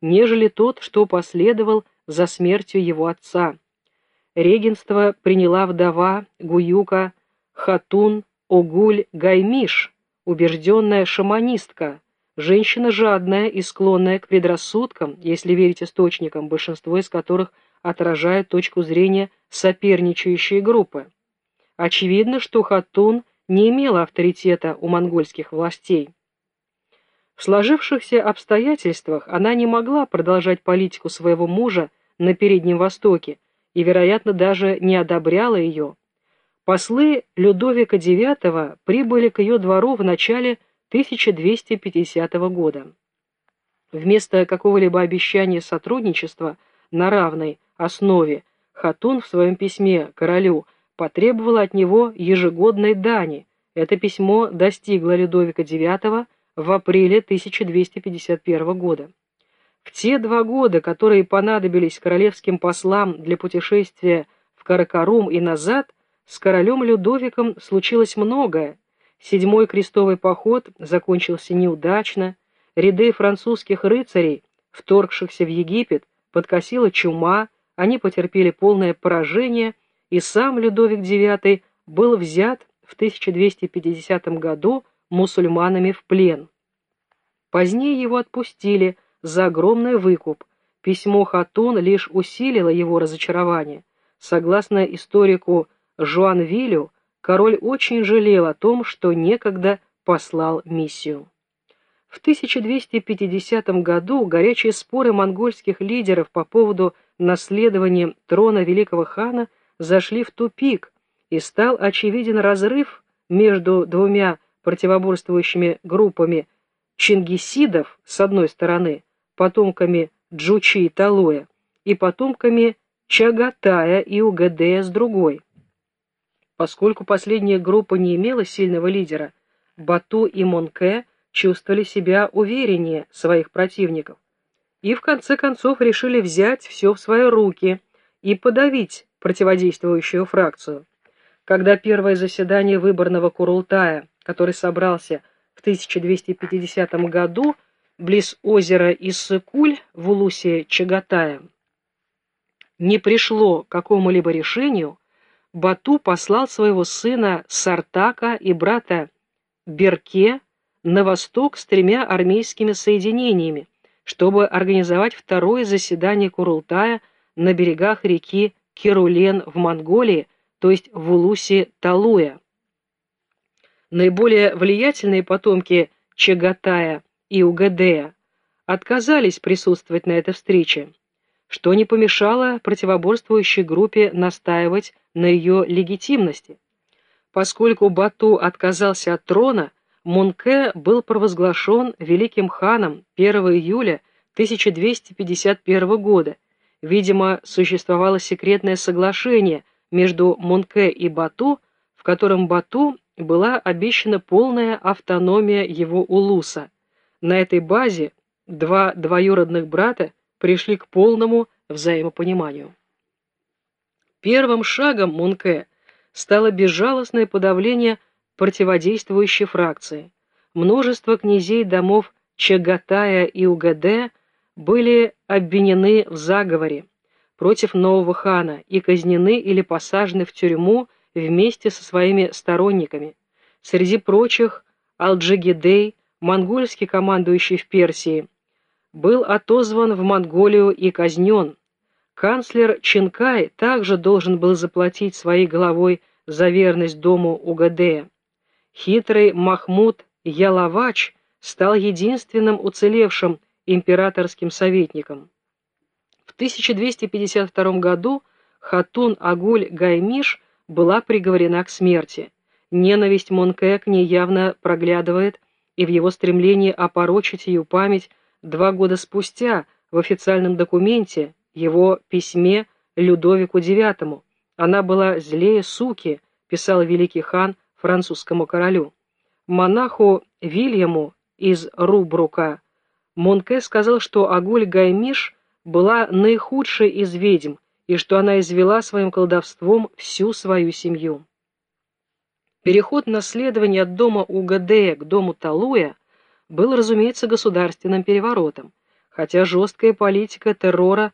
нежели тот, что последовал за смертью его отца. Регенство приняла вдова Гуюка Хатун Огуль Гаймиш, убежденная шаманистка, женщина жадная и склонная к предрассудкам, если верить источникам, большинство из которых отражает точку зрения соперничающей группы. Очевидно, что Хатун не имела авторитета у монгольских властей. В сложившихся обстоятельствах она не могла продолжать политику своего мужа на Переднем Востоке и, вероятно, даже не одобряла ее. Послы Людовика IX прибыли к ее двору в начале 1250 года. Вместо какого-либо обещания сотрудничества на равной основе Хатун в своем письме королю потребовала от него ежегодной дани. Это письмо достигло Людовика IX в апреле 1251 года. В те два года, которые понадобились королевским послам для путешествия в Каракарум и назад, с королем Людовиком случилось многое. Седьмой крестовый поход закончился неудачно, ряды французских рыцарей, вторгшихся в Египет, подкосила чума, они потерпели полное поражение, и сам Людовик IX был взят в 1250 году мусульманами в плен. Позднее его отпустили за огромный выкуп. Письмо Хатун лишь усилило его разочарование. Согласно историку Жуанвилю, король очень жалел о том, что некогда послал миссию. В 1250 году горячие споры монгольских лидеров по поводу наследования трона великого хана зашли в тупик, и стал очевиден разрыв между двумя противоборствующими группами чингисидов с одной стороны, потомками Джучи и Талоя, и потомками Чагатая и Угадея с другой. Поскольку последняя группа не имела сильного лидера, Бату и Монке чувствовали себя увереннее своих противников и в конце концов решили взять все в свои руки и подавить противодействующую фракцию. Когда первое заседание выборного Курултая, который собрался в 1250 году близ озера Иссыкуль в Улусе Чагатая, не пришло к какому-либо решению, Бату послал своего сына Сартака и брата Берке на восток с тремя армейскими соединениями, чтобы организовать второе заседание Курултая на берегах реки Керулен в Монголии, то есть в Улусе Талуя. Наиболее влиятельные потомки Чагатая и Угадея отказались присутствовать на этой встрече, что не помешало противоборствующей группе настаивать на ее легитимности. Поскольку Бату отказался от трона, Мунке был провозглашен великим ханом 1 июля 1251 года. Видимо, существовало секретное соглашение между Мунке и Бату, в котором Бату была обещана полная автономия его улуса. На этой базе два двоюродных брата пришли к полному взаимопониманию. Первым шагом Мунке стало безжалостное подавление противодействующей фракции. Множество князей домов Чагатая и Угаде были обвинены в заговоре против нового хана и казнены или посажены в тюрьму вместе со своими сторонниками. Среди прочих Алджигидей, монгольский командующий в Персии, был отозван в Монголию и казнен. Канцлер Чинкай также должен был заплатить своей головой за верность дому Угадея. Хитрый Махмуд Ялавач стал единственным уцелевшим императорским советником. В 1252 году Хатун Агуль Гаймиш была приговорена к смерти. Ненависть Монке к ней явно проглядывает и в его стремлении опорочить ее память два года спустя в официальном документе, его письме Людовику IX. Она была злее суки, писал великий хан французскому королю. Монаху Вильяму из Рубрука Монке сказал, что Агуль Гаймиш была наихудшей из ведьм и что она извела своим колдовством всю свою семью. Переход наследования от дома Угадея к дому Талуя был, разумеется, государственным переворотом, хотя жесткая политика террора